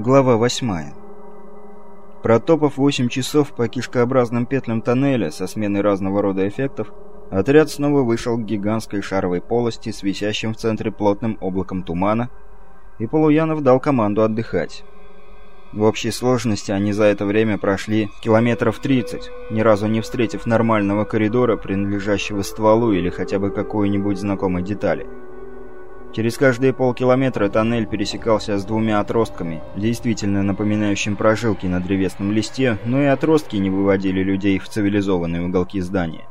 Глава 8. Протопав 8 часов по кишкообразным петлям тоннеля со сменой разного рода эффектов, отряд снова вышел к гигантской шаровой полости с висящим в центре плотным облаком тумана, и Полуянов дал команду отдыхать. В общей сложности они за это время прошли километров 30, ни разу не встретив нормального коридора, принадлежащего стволу или хотя бы какой-нибудь знакомой детали. Через каждые полкилометра тоннель пересекался с двумя отростками, действительно напоминающим прожилки на древесном листе, но и отростки не выводили людей в цивилизованные уголки здания.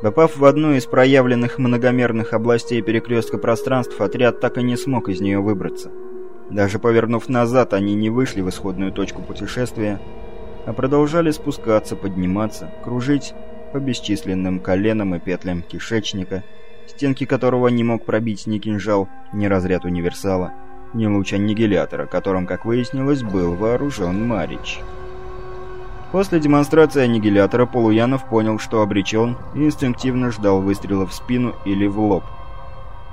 Попав в одну из проявленных многомерных областей перекрестка пространств, отряд так и не смог из нее выбраться. Даже повернув назад, они не вышли в исходную точку путешествия, а продолжали спускаться, подниматься, кружить по бесчисленным коленам и петлям кишечника, стенки которого не мог пробить ни кинжал, ни разряд универсала, ни луч аннигилятора, которым, как выяснилось, был вооружен Марич. После демонстрации аннигилятора Полуянов понял, что обречен, и инстинктивно ждал выстрела в спину или в лоб.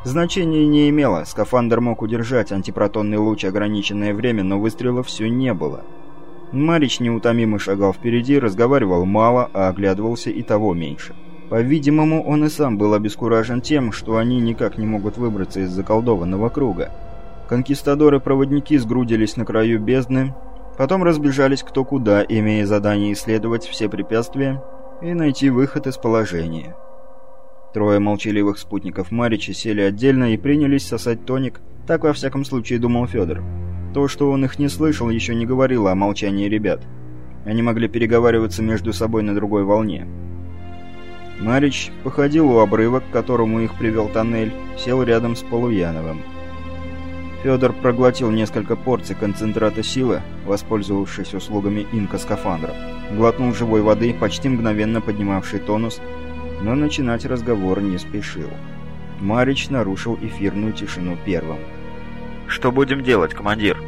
Значения не имело, скафандр мог удержать антипротонный луч ограниченное время, но выстрела все не было. Марич неутомимо шагал впереди, разговаривал мало, а оглядывался и того меньше. По-видимому, он и сам был обескуражен тем, что они никак не могут выбраться из заколдованного круга. Конкистадоры-проводники сгрудились на краю бездны, потом разбежались кто куда, имея задание исследовать все препятствия и найти выход из положения. Трое молчаливых спутников Марича сели отдельно и принялись сосать тоник, так во всяком случае думал Федор. То, что он их не слышал, еще не говорило о молчании ребят. Они могли переговариваться между собой на другой волне. Марич походил у обрыва, к которому их привел тоннель, сел рядом с Полуяновым. Федор проглотил несколько порций концентрата силы, воспользовавшись услугами инка-скафандра. Глотнул живой воды, почти мгновенно поднимавший тонус, но начинать разговор не спешил. Марич нарушил эфирную тишину первым. «Что будем делать, командир?»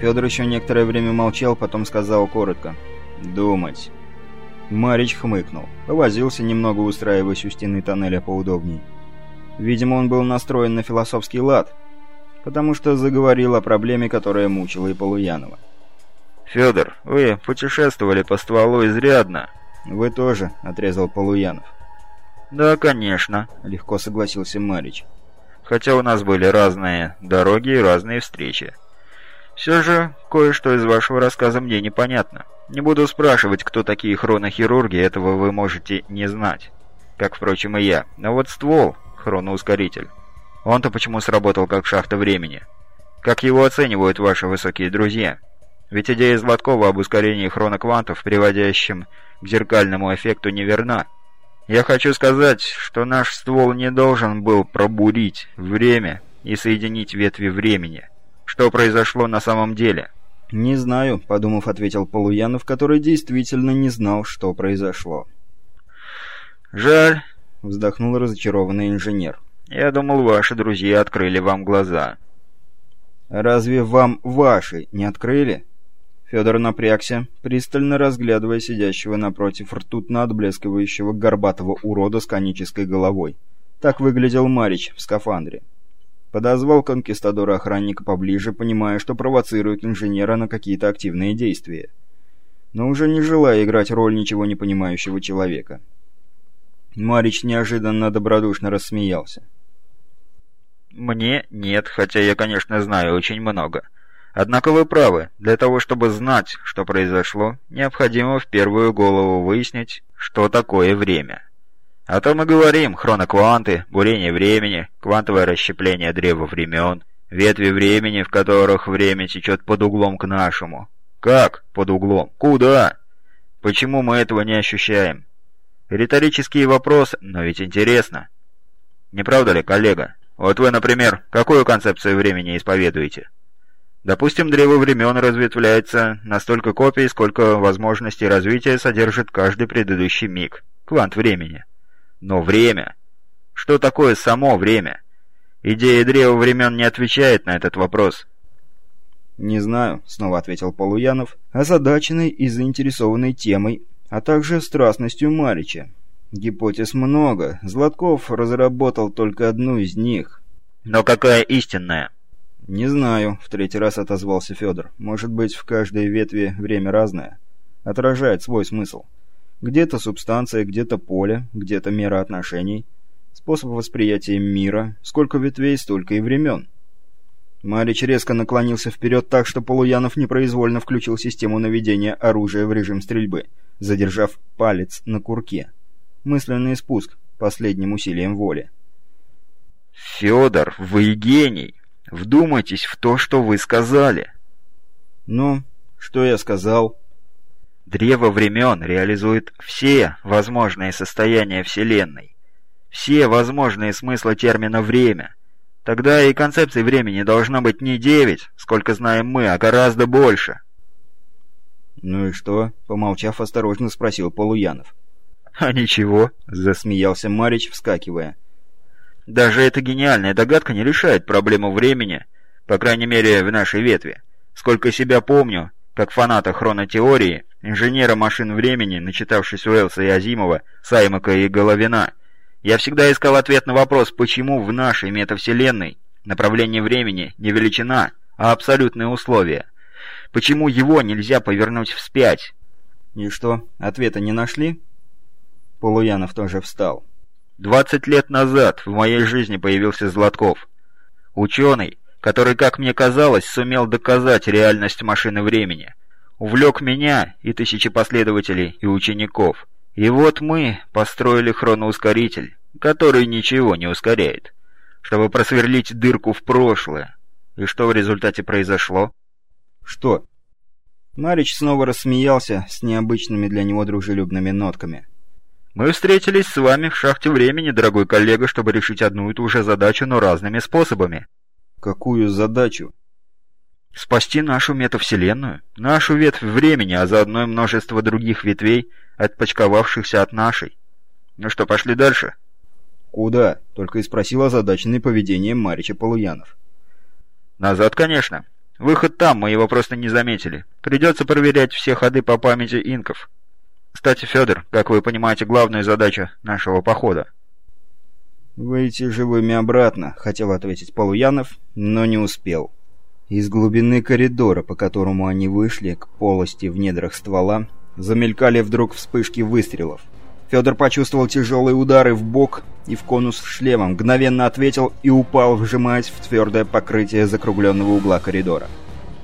Федор еще некоторое время молчал, потом сказал коротко. «Думать». Марич хмыкнул. Повозился немного, устраиваясь у стены тоннеля поудобней. Видимо, он был настроен на философский лад, потому что заговорил о проблеме, которая мучила и Полуянова. «Федор, вы путешествовали по стволу изрядно». «Вы тоже», — отрезал Полуянов. «Да, конечно», — легко согласился Марич. «Хотя у нас были разные дороги и разные встречи. Все же, кое-что из вашего рассказа мне непонятно. Не буду спрашивать, кто такие хронохирурги, этого вы можете не знать. Как, впрочем, и я. Но вот ствол, хроноускоритель, он-то почему сработал как шахта времени? Как его оценивают ваши высокие друзья? Ведь идея Златкова об ускорении хроноквантов, приводящем к зеркальному эффекту, неверна. Я хочу сказать, что наш ствол не должен был пробурить время и соединить ветви времени. Что произошло на самом деле?» «Не знаю», — подумав, ответил Полуянов, который действительно не знал, что произошло. «Жаль», — вздохнул разочарованный инженер. «Я думал, ваши друзья открыли вам глаза». «Разве вам ваши не открыли?» Федор напрягся, пристально разглядывая сидящего напротив ртутно отблескивающего горбатого урода с конической головой. Так выглядел Марич в скафандре. Подозвал конкистадора охранника поближе, понимая, что провоцирует инженера на какие-то активные действия. Но уже не желая играть роль ничего не понимающего человека. Марич неожиданно добродушно рассмеялся. «Мне нет, хотя я, конечно, знаю очень много. Однако вы правы, для того, чтобы знать, что произошло, необходимо в первую голову выяснить, что такое время». О том и говорим, хронокванты, бурение времени, квантовое расщепление древа времен, ветви времени, в которых время течет под углом к нашему. Как под углом? Куда? Почему мы этого не ощущаем? Риторический вопрос, но ведь интересно. Не правда ли, коллега? Вот вы, например, какую концепцию времени исповедуете? Допустим, древо времен разветвляется на столько копий, сколько возможностей развития содержит каждый предыдущий миг, квант времени. Но время... Что такое само время? Идея древа времен не отвечает на этот вопрос. «Не знаю», — снова ответил Полуянов, озадаченный и заинтересованный темой, а также страстностью Марича. Гипотез много, Златков разработал только одну из них. «Но какая истинная?» «Не знаю», — в третий раз отозвался Федор. «Может быть, в каждой ветви время разное. Отражает свой смысл. Где-то субстанция, где-то поле, где-то мера отношений. Способ восприятия мира. Сколько ветвей, столько и времен». Марич резко наклонился вперед так, что Полуянов непроизвольно включил систему наведения оружия в режим стрельбы, задержав палец на курке. Мысленный спуск последним усилием воли. «Федор, вы гений! Вдумайтесь в то, что вы сказали!» «Ну, что я сказал?» Древо времен реализует все возможные состояния Вселенной, все возможные смыслы термина «время». Тогда и концепции времени должно быть не девять, сколько знаем мы, а гораздо больше. «Ну и что?» — помолчав, осторожно спросил Полуянов. «А ничего», — засмеялся Марич, вскакивая. Даже эта гениальная догадка не решает проблему времени, по крайней мере, в нашей ветви. Сколько себя помню, как фаната хронотеории, инженера машин времени, начитавшись Уэллса и Азимова, Саймака и Головина, я всегда искал ответ на вопрос, почему в нашей метавселенной направление времени не величина, а абсолютное условие. Почему его нельзя повернуть вспять? И что, ответа не нашли? Полуянов тоже встал. Двадцать лет назад в моей жизни появился Златков. Ученый, который, как мне казалось, сумел доказать реальность машины времени. Увлек меня и тысячи последователей и учеников. И вот мы построили хроноускоритель, который ничего не ускоряет, чтобы просверлить дырку в прошлое. И что в результате произошло? Что? Марич снова рассмеялся с необычными для него дружелюбными нотками. Мы встретились с вами в шахте времени, дорогой коллега, чтобы решить одну и ту же задачу, но разными способами. Какую задачу? Спасти нашу метавселенную, нашу ветвь времени, а заодно и множество других ветвей, отпочковавшихся от нашей. Ну что, пошли дальше? Куда? Только и спросил озадаченный поведением Марича Полуянов. Назад, конечно. Выход там, мы его просто не заметили. Придется проверять все ходы по памяти инков. Кстати, Федор, как вы понимаете, главная задача нашего похода. «Выйти живыми обратно», — хотел ответить Полуянов, но не успел. Из глубины коридора, по которому они вышли, к полости в недрах ствола, замелькали вдруг вспышки выстрелов. Федор почувствовал тяжелые удары в бок и в конус шлема, мгновенно ответил и упал, вжимаясь в твердое покрытие закругленного угла коридора.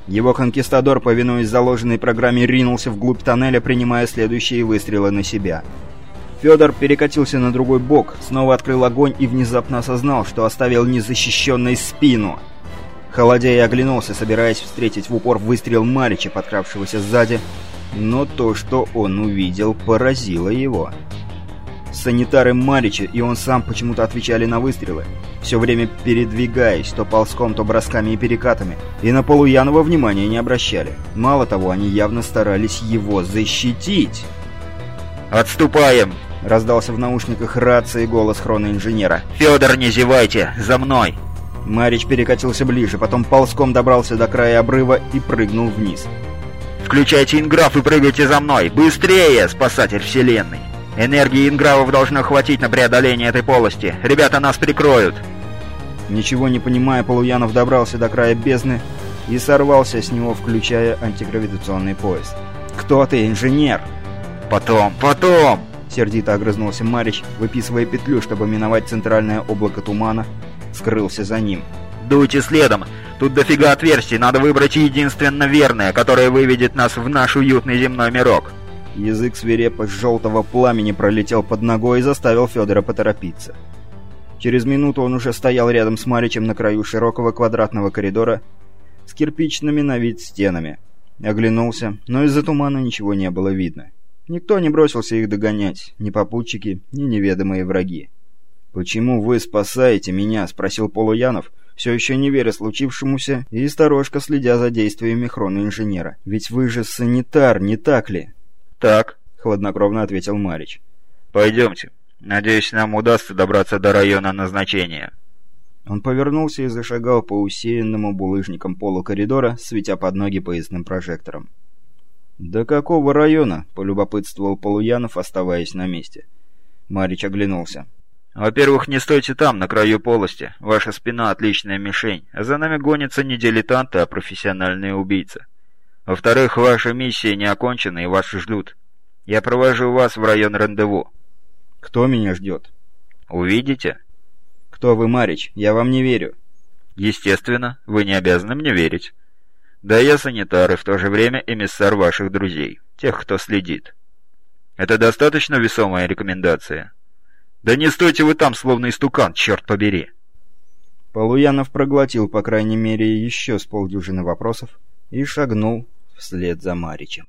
Его конкистадор, повинуясь заложенной программе, ринулся вглубь тоннеля, принимая следующие выстрелы на себя. Федор перекатился на другой бок, снова открыл огонь и внезапно осознал, что оставил незащищенной спину. Холодея оглянулся, собираясь встретить в упор выстрел Марича, подкравшегося сзади, но то, что он увидел, поразило его. Санитары Марича и он сам почему-то отвечали на выстрелы, все время передвигаясь, то ползком, то бросками и перекатами, и на Полуянова внимания не обращали. Мало того, они явно старались его защитить. «Отступаем!» — раздался в наушниках рации голос хроноинженера. «Федор, не зевайте! За мной!» Марич перекатился ближе, потом ползком добрался до края обрыва и прыгнул вниз. «Включайте инграф и прыгайте за мной! Быстрее, спасатель вселенной!» Энергии ингравов должно хватить на преодоление этой полости. Ребята нас прикроют. Ничего не понимая, Полуянов добрался до края бездны и сорвался с него, включая антигравитационный поезд. «Кто ты, инженер?» «Потом, потом!» Сердито огрызнулся Марич, выписывая петлю, чтобы миновать центральное облако тумана. Скрылся за ним. «Дуйте следом! Тут дофига отверстий, надо выбрать единственно верное, которое выведет нас в наш уютный земной мирок!» Язык свирепо желтого пламени пролетел под ногой и заставил Федора поторопиться. Через минуту он уже стоял рядом с Маричем на краю широкого квадратного коридора с кирпичными на вид стенами. Оглянулся, но из-за тумана ничего не было видно. Никто не бросился их догонять, ни попутчики, ни неведомые враги. «Почему вы спасаете меня?» — спросил Полуянов, все еще не веря случившемуся и сторожка следя за действиями хроноинженера. «Ведь вы же санитар, не так ли?» «Так», — хладнокровно ответил Марич. «Пойдемте. Надеюсь, нам удастся добраться до района назначения». Он повернулся и зашагал по усеянному булыжникам полу коридора, светя под ноги поясным прожектором. «До какого района?» — полюбопытствовал Полуянов, оставаясь на месте. Марич оглянулся. Во-первых, не стойте там, на краю полости. Ваша спина — отличная мишень, а за нами гонятся не дилетанты, а профессиональные убийцы. Во-вторых, ваша миссия не окончена и вас ждут. Я провожу вас в район рандеву. Кто меня ждет? Увидите? Кто вы, Марич? Я вам не верю. Естественно, вы не обязаны мне верить. Да я санитар и в то же время эмиссар ваших друзей, тех, кто следит. Это достаточно весомая рекомендация? Да не стойте вы там, словно истукан, черт побери!» Полуянов проглотил, по крайней мере, еще с полдюжины вопросов и шагнул вслед за Маричем.